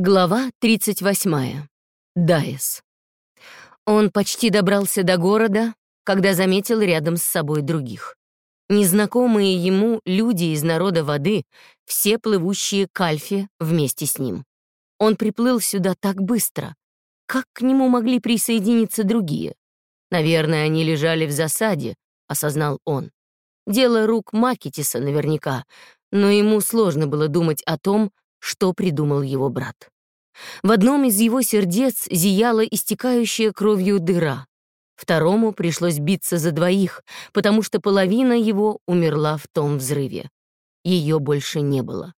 Глава 38. Дайес. Он почти добрался до города, когда заметил рядом с собой других. Незнакомые ему люди из народа воды, все плывущие к Альфе вместе с ним. Он приплыл сюда так быстро. Как к нему могли присоединиться другие? Наверное, они лежали в засаде, осознал он. Дело рук Макетиса наверняка, но ему сложно было думать о том, что придумал его брат. В одном из его сердец зияла истекающая кровью дыра. Второму пришлось биться за двоих, потому что половина его умерла в том взрыве. Ее больше не было.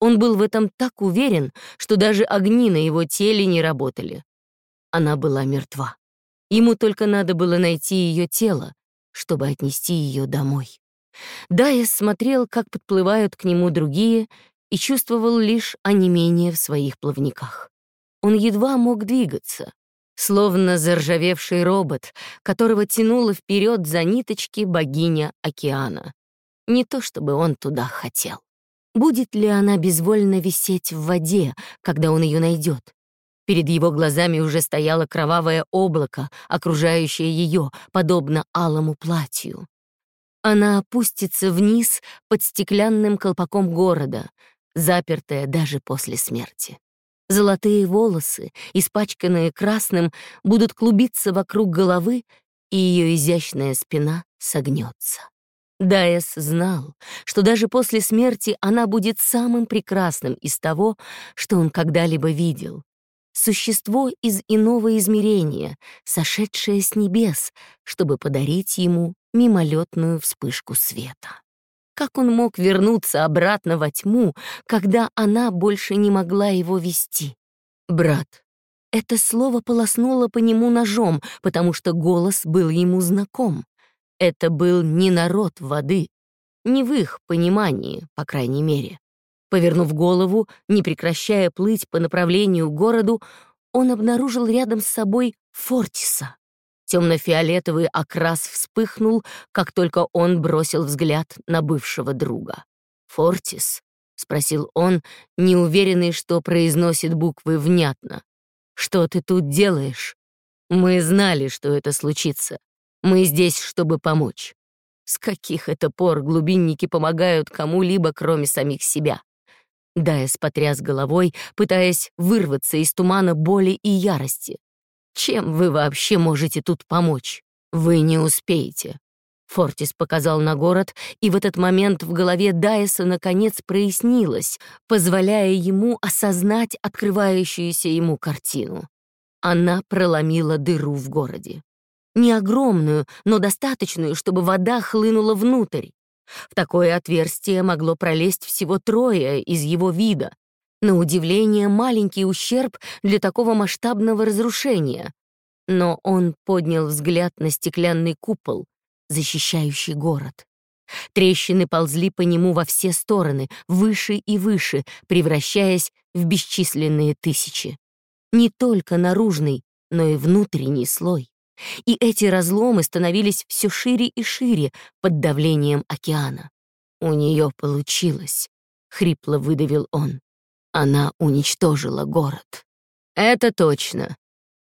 Он был в этом так уверен, что даже огни на его теле не работали. Она была мертва. Ему только надо было найти ее тело, чтобы отнести ее домой. Дайес смотрел, как подплывают к нему другие, и чувствовал лишь онемение в своих плавниках. Он едва мог двигаться, словно заржавевший робот, которого тянула вперед за ниточки богиня океана. Не то чтобы он туда хотел. Будет ли она безвольно висеть в воде, когда он ее найдет? Перед его глазами уже стояло кровавое облако, окружающее ее, подобно алому платью. Она опустится вниз под стеклянным колпаком города, запертая даже после смерти. Золотые волосы, испачканные красным, будут клубиться вокруг головы, и ее изящная спина согнется. Дайес знал, что даже после смерти она будет самым прекрасным из того, что он когда-либо видел. Существо из иного измерения, сошедшее с небес, чтобы подарить ему мимолетную вспышку света. Как он мог вернуться обратно во тьму, когда она больше не могла его вести? «Брат». Это слово полоснуло по нему ножом, потому что голос был ему знаком. Это был не народ воды, не в их понимании, по крайней мере. Повернув голову, не прекращая плыть по направлению к городу, он обнаружил рядом с собой Фортиса. Темно-фиолетовый окрас вспыхнул, как только он бросил взгляд на бывшего друга. «Фортис?» — спросил он, неуверенный, что произносит буквы внятно. «Что ты тут делаешь? Мы знали, что это случится. Мы здесь, чтобы помочь. С каких это пор глубинники помогают кому-либо, кроме самих себя?» Дайс потряс головой, пытаясь вырваться из тумана боли и ярости. Чем вы вообще можете тут помочь? Вы не успеете. Фортис показал на город, и в этот момент в голове Дайса наконец прояснилось, позволяя ему осознать открывающуюся ему картину. Она проломила дыру в городе. Не огромную, но достаточную, чтобы вода хлынула внутрь. В такое отверстие могло пролезть всего трое из его вида, на удивление, маленький ущерб для такого масштабного разрушения. Но он поднял взгляд на стеклянный купол, защищающий город. Трещины ползли по нему во все стороны, выше и выше, превращаясь в бесчисленные тысячи. Не только наружный, но и внутренний слой. И эти разломы становились все шире и шире под давлением океана. «У нее получилось», — хрипло выдавил он. Она уничтожила город. Это точно.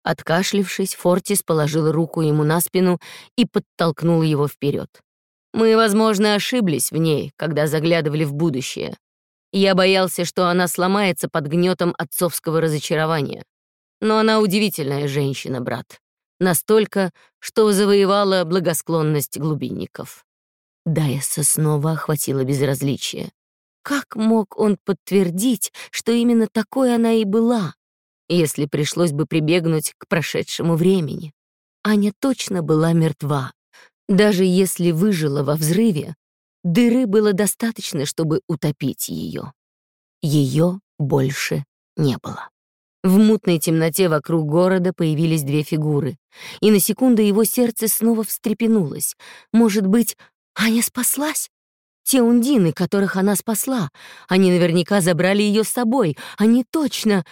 Откашлившись, Фортис положил руку ему на спину и подтолкнул его вперед. Мы, возможно, ошиблись в ней, когда заглядывали в будущее. Я боялся, что она сломается под гнетом отцовского разочарования. Но она удивительная женщина, брат. Настолько, что завоевала благосклонность глубинников. Дайса снова охватила безразличие. Как мог он подтвердить, что именно такой она и была, если пришлось бы прибегнуть к прошедшему времени? Аня точно была мертва. Даже если выжила во взрыве, дыры было достаточно, чтобы утопить ее. Ее больше не было. В мутной темноте вокруг города появились две фигуры, и на секунду его сердце снова встрепенулось. Может быть, Аня спаслась? Те ундины, которых она спасла, они наверняка забрали ее с собой, они точно...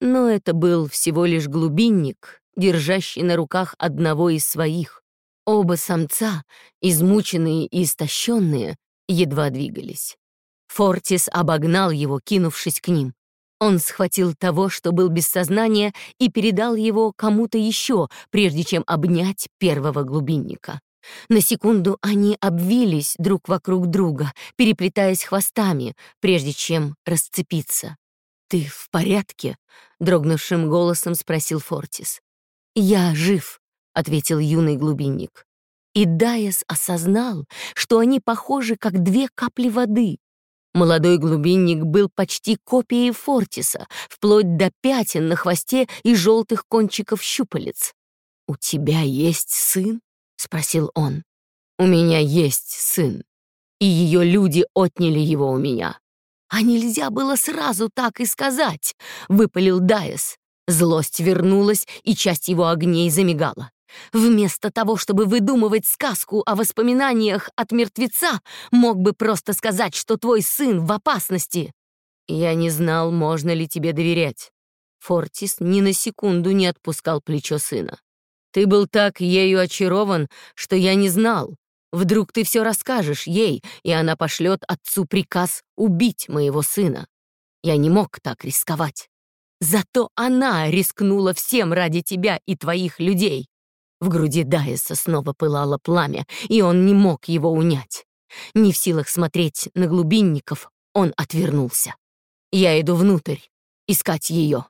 Но это был всего лишь глубинник, держащий на руках одного из своих. Оба самца, измученные и истощенные, едва двигались. Фортис обогнал его, кинувшись к ним. Он схватил того, что был без сознания, и передал его кому-то еще, прежде чем обнять первого глубинника. На секунду они обвились друг вокруг друга, переплетаясь хвостами, прежде чем расцепиться. «Ты в порядке?» — дрогнувшим голосом спросил Фортис. «Я жив», — ответил юный глубинник. И Дайес осознал, что они похожи, как две капли воды. Молодой глубинник был почти копией Фортиса, вплоть до пятен на хвосте и желтых кончиков щупалец. «У тебя есть сын?» — спросил он. «У меня есть сын, и ее люди отняли его у меня». «А нельзя было сразу так и сказать», — выпалил Дайес. Злость вернулась, и часть его огней замигала. Вместо того, чтобы выдумывать сказку о воспоминаниях от мертвеца, мог бы просто сказать, что твой сын в опасности. Я не знал, можно ли тебе доверять. Фортис ни на секунду не отпускал плечо сына. Ты был так ею очарован, что я не знал. Вдруг ты все расскажешь ей, и она пошлет отцу приказ убить моего сына. Я не мог так рисковать. Зато она рискнула всем ради тебя и твоих людей. В груди Дайеса снова пылало пламя, и он не мог его унять. Не в силах смотреть на глубинников, он отвернулся. «Я иду внутрь, искать ее.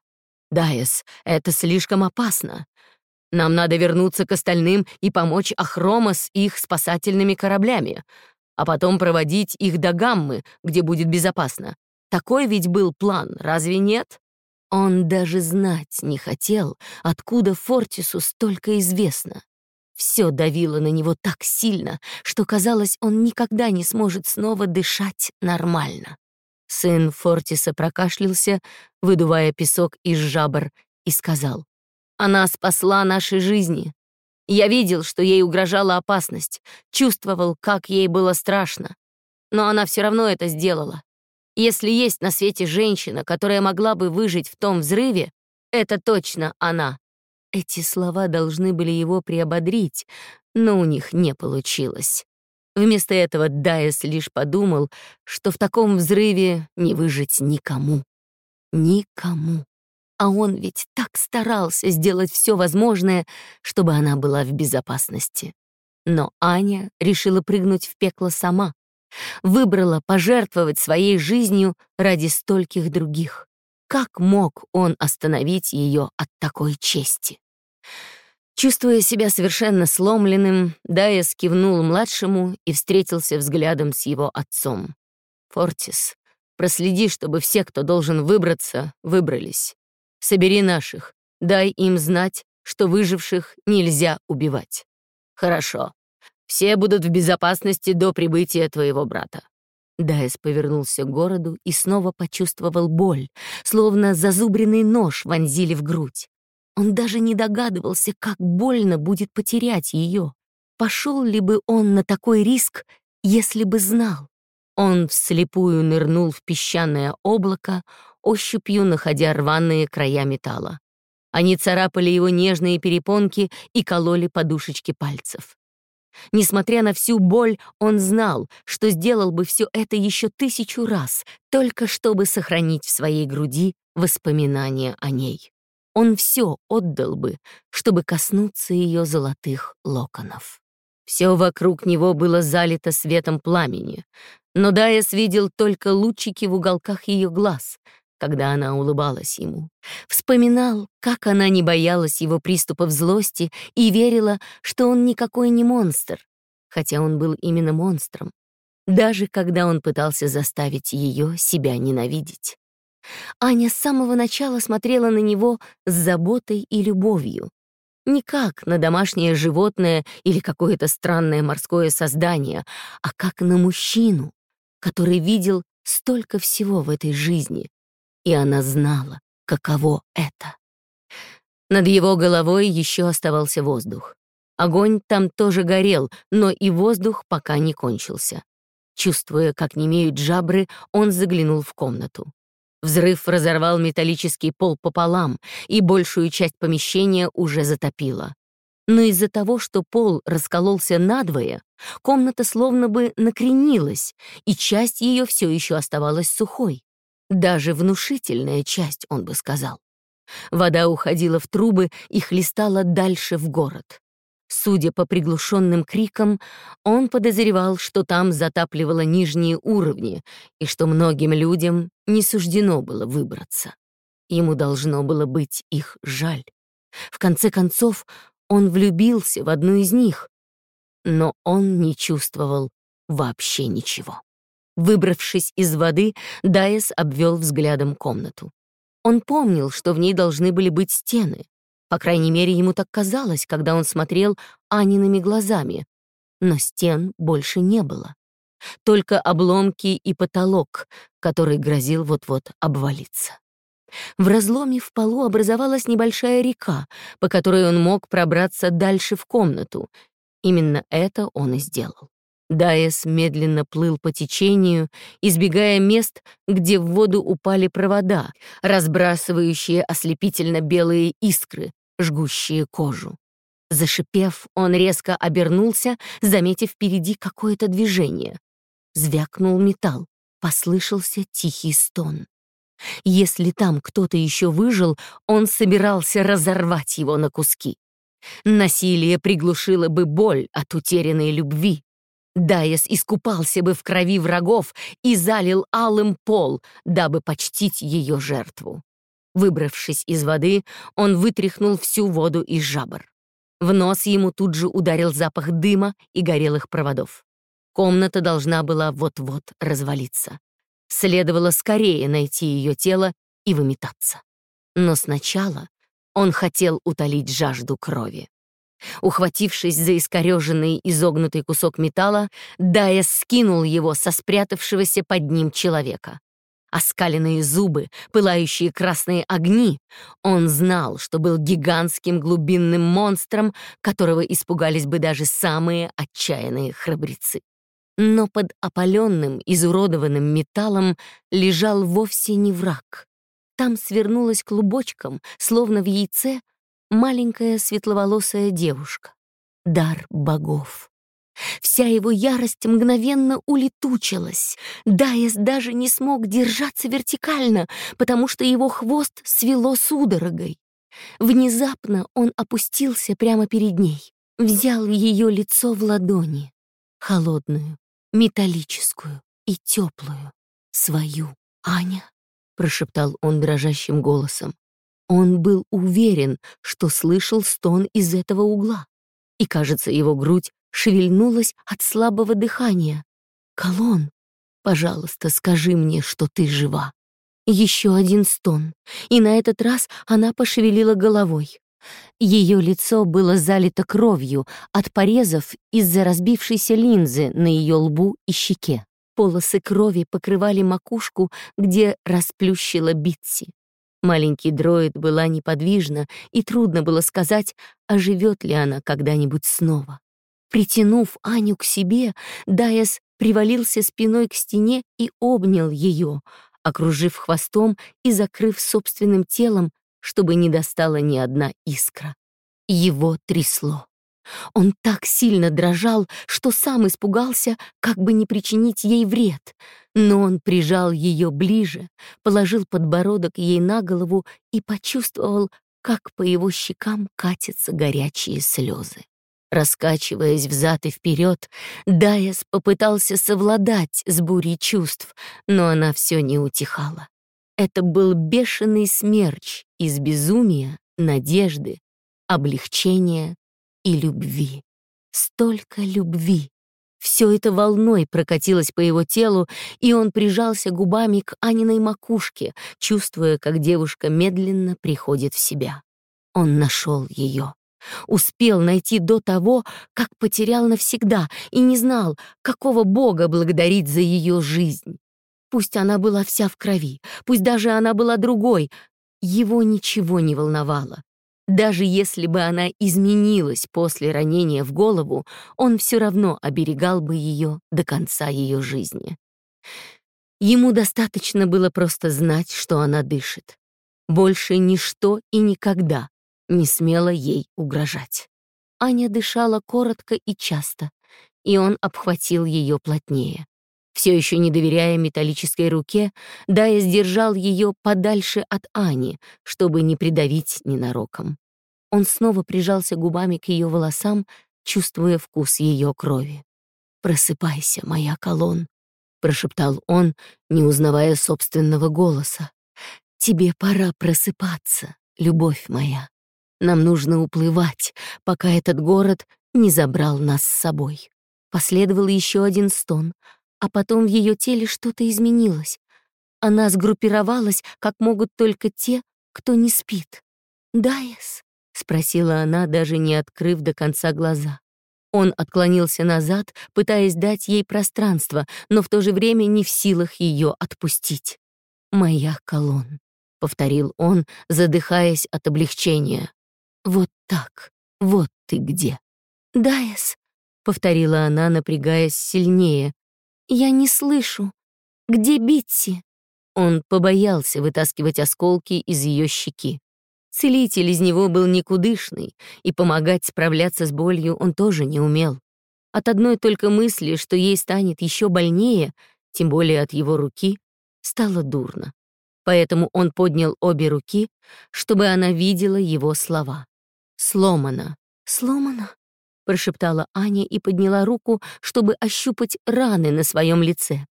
Дайес, это слишком опасно. Нам надо вернуться к остальным и помочь Ахрома с их спасательными кораблями, а потом проводить их до Гаммы, где будет безопасно. Такой ведь был план, разве нет?» Он даже знать не хотел, откуда Фортису столько известно. Все давило на него так сильно, что казалось, он никогда не сможет снова дышать нормально. Сын Фортиса прокашлялся, выдувая песок из жабр, и сказал, «Она спасла наши жизни. Я видел, что ей угрожала опасность, чувствовал, как ей было страшно. Но она все равно это сделала. Если есть на свете женщина, которая могла бы выжить в том взрыве, это точно она. Эти слова должны были его приободрить, но у них не получилось. Вместо этого Дайес лишь подумал, что в таком взрыве не выжить никому. Никому. А он ведь так старался сделать все возможное, чтобы она была в безопасности. Но Аня решила прыгнуть в пекло сама выбрала пожертвовать своей жизнью ради стольких других. Как мог он остановить ее от такой чести? Чувствуя себя совершенно сломленным, Дайес кивнул младшему и встретился взглядом с его отцом. «Фортис, проследи, чтобы все, кто должен выбраться, выбрались. Собери наших, дай им знать, что выживших нельзя убивать». «Хорошо», все будут в безопасности до прибытия твоего брата». Дайс повернулся к городу и снова почувствовал боль, словно зазубренный нож вонзили в грудь. Он даже не догадывался, как больно будет потерять ее. Пошел ли бы он на такой риск, если бы знал? Он вслепую нырнул в песчаное облако, ощупью находя рваные края металла. Они царапали его нежные перепонки и кололи подушечки пальцев. Несмотря на всю боль, он знал, что сделал бы все это еще тысячу раз, только чтобы сохранить в своей груди воспоминания о ней. Он все отдал бы, чтобы коснуться ее золотых локонов. Все вокруг него было залито светом пламени, но Дайес видел только лучики в уголках ее глаз — когда она улыбалась ему. Вспоминал, как она не боялась его приступов злости и верила, что он никакой не монстр, хотя он был именно монстром, даже когда он пытался заставить ее себя ненавидеть. Аня с самого начала смотрела на него с заботой и любовью. Не как на домашнее животное или какое-то странное морское создание, а как на мужчину, который видел столько всего в этой жизни, и она знала, каково это. Над его головой еще оставался воздух. Огонь там тоже горел, но и воздух пока не кончился. Чувствуя, как немеют жабры, он заглянул в комнату. Взрыв разорвал металлический пол пополам, и большую часть помещения уже затопило. Но из-за того, что пол раскололся надвое, комната словно бы накренилась, и часть ее все еще оставалась сухой. Даже внушительная часть, он бы сказал. Вода уходила в трубы и хлестала дальше в город. Судя по приглушенным крикам, он подозревал, что там затапливало нижние уровни и что многим людям не суждено было выбраться. Ему должно было быть их жаль. В конце концов, он влюбился в одну из них, но он не чувствовал вообще ничего. Выбравшись из воды, Дайес обвел взглядом комнату. Он помнил, что в ней должны были быть стены, по крайней мере, ему так казалось, когда он смотрел Аниными глазами. Но стен больше не было. Только обломки и потолок, который грозил вот-вот обвалиться. В разломе в полу образовалась небольшая река, по которой он мог пробраться дальше в комнату. Именно это он и сделал. Дайес медленно плыл по течению, избегая мест, где в воду упали провода, разбрасывающие ослепительно белые искры, жгущие кожу. Зашипев, он резко обернулся, заметив впереди какое-то движение. Звякнул металл, послышался тихий стон. Если там кто-то еще выжил, он собирался разорвать его на куски. Насилие приглушило бы боль от утерянной любви. Дайес искупался бы в крови врагов и залил алым пол, дабы почтить ее жертву. Выбравшись из воды, он вытряхнул всю воду из жабр. В нос ему тут же ударил запах дыма и горелых проводов. Комната должна была вот-вот развалиться. Следовало скорее найти ее тело и выметаться. Но сначала он хотел утолить жажду крови. Ухватившись за искореженный изогнутый кусок металла, Дайес скинул его со спрятавшегося под ним человека оскаленные зубы, пылающие красные огни. Он знал, что был гигантским глубинным монстром, которого испугались бы даже самые отчаянные храбрецы. Но под опаленным, изуродованным металлом лежал вовсе не враг. Там свернулась клубочком, словно в яйце, маленькая светловолосая девушка. Дар богов. Вся его ярость мгновенно улетучилась. Дайес даже не смог держаться вертикально, потому что его хвост свело судорогой. Внезапно он опустился прямо перед ней, взял ее лицо в ладони, холодную, металлическую и теплую, свою. «Аня», — прошептал он дрожащим голосом. Он был уверен, что слышал стон из этого угла, и, кажется, его грудь шевельнулась от слабого дыхания. «Колон, пожалуйста, скажи мне, что ты жива». Еще один стон, и на этот раз она пошевелила головой. Ее лицо было залито кровью от порезов из-за разбившейся линзы на ее лбу и щеке. Полосы крови покрывали макушку, где расплющила Битси. Маленький дроид была неподвижна, и трудно было сказать, оживет ли она когда-нибудь снова. Притянув Аню к себе, Дайес привалился спиной к стене и обнял ее, окружив хвостом и закрыв собственным телом, чтобы не достала ни одна искра. Его трясло. Он так сильно дрожал, что сам испугался, как бы не причинить ей вред. Но он прижал ее ближе, положил подбородок ей на голову и почувствовал, как по его щекам катятся горячие слезы. Раскачиваясь взад и вперед, Дайас попытался совладать с бурей чувств, но она все не утихала. Это был бешеный смерч из безумия, надежды, облегчения и любви. Столько любви. Все это волной прокатилось по его телу, и он прижался губами к Аниной макушке, чувствуя, как девушка медленно приходит в себя. Он нашел ее. Успел найти до того, как потерял навсегда и не знал, какого бога благодарить за ее жизнь. Пусть она была вся в крови, пусть даже она была другой, его ничего не волновало. Даже если бы она изменилась после ранения в голову, он все равно оберегал бы ее до конца ее жизни. Ему достаточно было просто знать, что она дышит. Больше ничто и никогда не смела ей угрожать. Аня дышала коротко и часто, и он обхватил ее плотнее. Все еще не доверяя металлической руке, Дая сдержал ее подальше от Ани, чтобы не придавить ненароком. Он снова прижался губами к ее волосам, чувствуя вкус ее крови. «Просыпайся, моя колонн», — прошептал он, не узнавая собственного голоса. «Тебе пора просыпаться, любовь моя. Нам нужно уплывать, пока этот город не забрал нас с собой». Последовал еще один стон, а потом в ее теле что-то изменилось. Она сгруппировалась, как могут только те, кто не спит. «Дайес?» — спросила она, даже не открыв до конца глаза. Он отклонился назад, пытаясь дать ей пространство, но в то же время не в силах ее отпустить. «Моя колонн», — повторил он, задыхаясь от облегчения. «Вот так, вот ты где». «Дайес», — повторила она, напрягаясь сильнее. «Я не слышу. Где Битси?» Он побоялся вытаскивать осколки из ее щеки. Целитель из него был никудышный, и помогать справляться с болью он тоже не умел. От одной только мысли, что ей станет еще больнее, тем более от его руки, стало дурно. Поэтому он поднял обе руки, чтобы она видела его слова. «Сломано». «Сломано?» — прошептала Аня и подняла руку, чтобы ощупать раны на своем лице.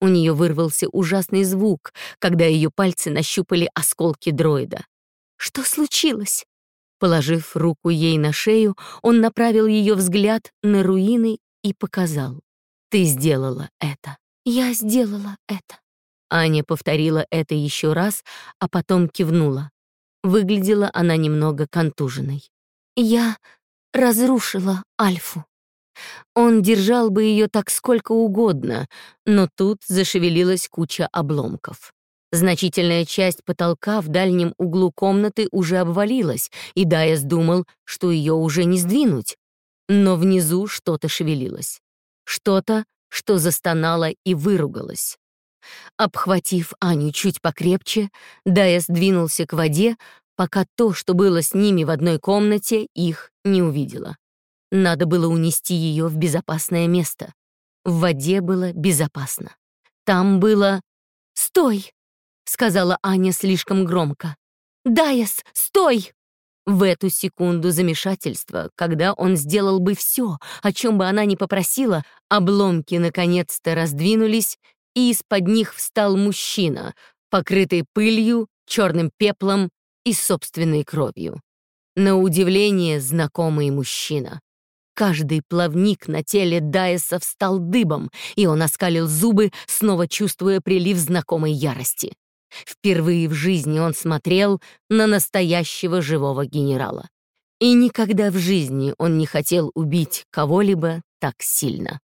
У нее вырвался ужасный звук, когда ее пальцы нащупали осколки дроида. Что случилось? Положив руку ей на шею, он направил ее взгляд на руины и показал. «Ты сделала это». «Я сделала это». Аня повторила это еще раз, а потом кивнула. Выглядела она немного контуженной. «Я разрушила Альфу». Он держал бы ее так сколько угодно, но тут зашевелилась куча обломков. Значительная часть потолка в дальнем углу комнаты уже обвалилась, и Дайас думал, что ее уже не сдвинуть. Но внизу что-то шевелилось. Что-то, что застонало и выругалось. Обхватив Аню чуть покрепче, Дайас двинулся к воде, пока то, что было с ними в одной комнате, их не увидело. Надо было унести ее в безопасное место. В воде было безопасно. Там было... «Стой!» — сказала Аня слишком громко. «Дайас, стой!» В эту секунду замешательства, когда он сделал бы все, о чем бы она ни попросила, обломки наконец-то раздвинулись, и из-под них встал мужчина, покрытый пылью, черным пеплом и собственной кровью. На удивление знакомый мужчина. Каждый плавник на теле Дайеса встал дыбом, и он оскалил зубы, снова чувствуя прилив знакомой ярости. Впервые в жизни он смотрел на настоящего живого генерала. И никогда в жизни он не хотел убить кого-либо так сильно.